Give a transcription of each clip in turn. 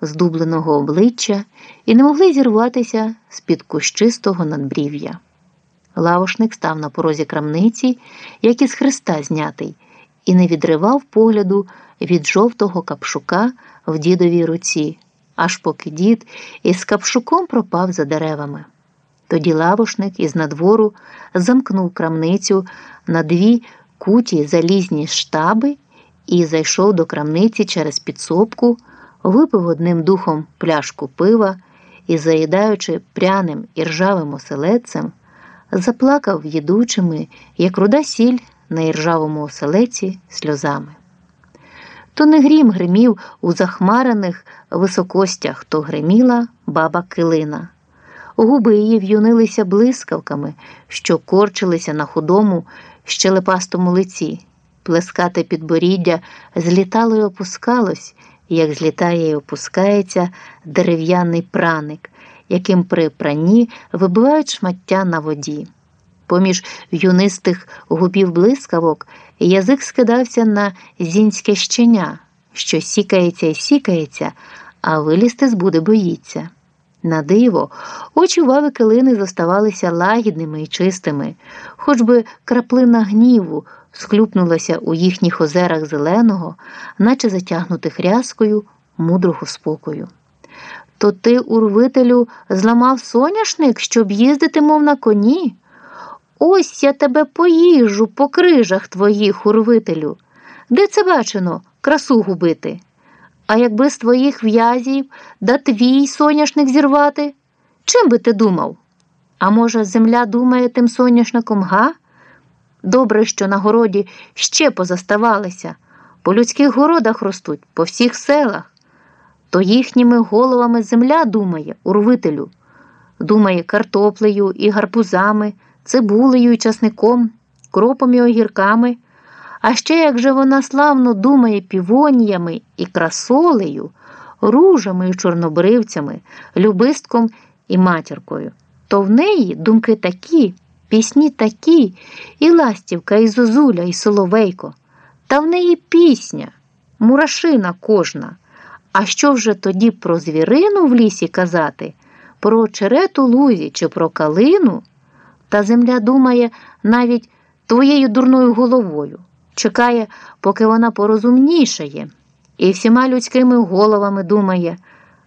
здубленого обличчя і не могли зірватися з-під кущистого надбрів'я. Лавошник став на порозі крамниці, як із хреста знятий, і не відривав погляду від жовтого капшука в дідовій руці, аж поки дід із капшуком пропав за деревами. Тоді лавошник із надвору замкнув крамницю на дві куті залізні штаби і зайшов до крамниці через підсобку, випив одним духом пляшку пива і, заїдаючи пряним і ржавим оселедцем, заплакав їдучими, як руда сіль на іржавому оселеці сльозами. То не грім гримів у захмарених високостях, то гриміла баба килина. Губи її в'юнилися блискавками, що корчилися на худому, щелепастому лиці. Плескате підборіддя злітало й опускалось, як злітає й опускається дерев'яний праник, яким при пранні вибивають шмаття на воді. Поміж юнистих губів блискавок язик скидався на зінське щеня, що сікається і сікається, а вилізти збуде боїться. На диво, очі вави килини зоставалися лагідними і чистими, хоч би краплина гніву схлюпнулася у їхніх озерах зеленого, наче затягнутих рязкою мудрого спокою. То ти, урвителю, зламав соняшник, щоб їздити, мов на коні? Ось я тебе поїжу по крижах твоїх, урвителю. Де це бачено, красу губити? А якби з твоїх в'язів да твій соняшник зірвати? Чим би ти думав? А може, земля думає тим соняшником, га? Добре, що на городі ще позаставалися, по людських городах ростуть, по всіх селах. То їхніми головами земля думає, урвителю, думає картоплею і гарбузами, цибулею і часником, кропом і огірками. А ще як же вона славно думає півоніями і красолею, ружами і чорнобривцями, любистком і матіркою, то в неї думки такі, пісні такі, і ластівка, і зозуля, і соловейко, та в неї пісня, мурашина кожна. А що вже тоді про звірину в лісі казати, про черету лузі чи про калину? Та земля думає навіть твоєю дурною головою чекає, поки вона порозумнішає, і всіма людськими головами думає,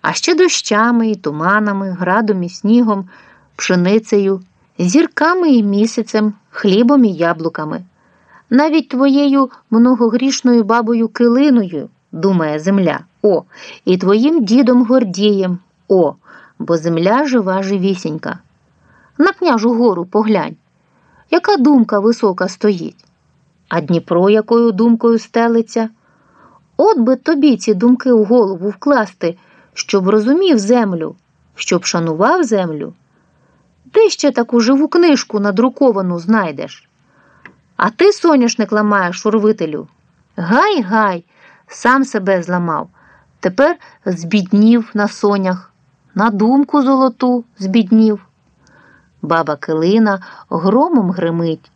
а ще дощами і туманами, градом і снігом, пшеницею, зірками і місяцем, хлібом і яблуками. Навіть твоєю многогрішною бабою килиною, думає земля, о, і твоїм дідом Гордієм, о, бо земля жива живісінька. На княжу гору поглянь, яка думка висока стоїть. А Дніпро якою думкою стелиться? От би тобі ці думки в голову вкласти, щоб розумів землю, щоб шанував землю. Де ще таку живу книжку надруковану знайдеш? А ти, соняшник, ламаєш шурвителю. Гай, гай, сам себе зламав. Тепер збіднів на сонях, на думку золоту збіднів. Баба Килина громом гримить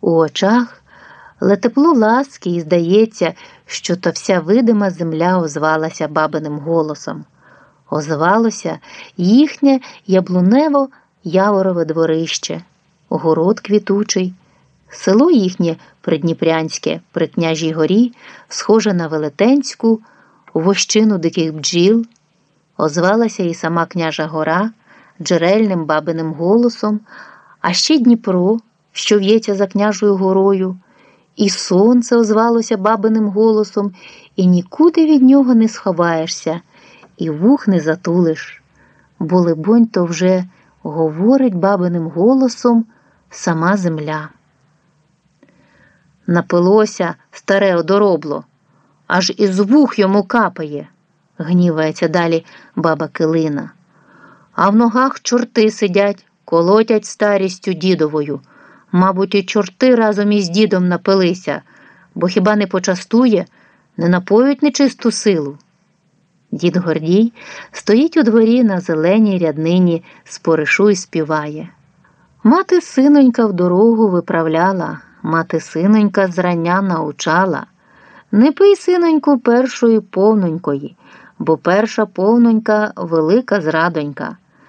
у очах. Але тепло ласки і здається, що то вся видима земля озвалася бабиним голосом. Озвалося їхнє яблунево яворове дворище, город квітучий, село їхнє придніпрянське при княжій горі, схоже на велетенську, вощину диких бджіл. Озвалася і сама княжа гора джерельним бабиним голосом, а ще Дніпро, що в'ється за княжою горою. І сонце озвалося бабиним голосом, і нікуди від нього не сховаєшся, і вух не затулиш. Бо, либонь, то вже говорить бабиним голосом сама земля. Напилося старе одоробло, аж із вух йому капає, гнівається далі баба Килина. А в ногах чорти сидять, колотять старістю дідовою. Мабуть, і чорти разом із дідом напилися, бо хіба не почастує, не напоють нечисту силу. Дід Гордій стоїть у дворі на зеленій ряднині споришу і співає. Мати синонька в дорогу виправляла, мати синонька зрання научала. Не пий, синоньку, першої повнонької, бо перша повнонька велика зрадонька.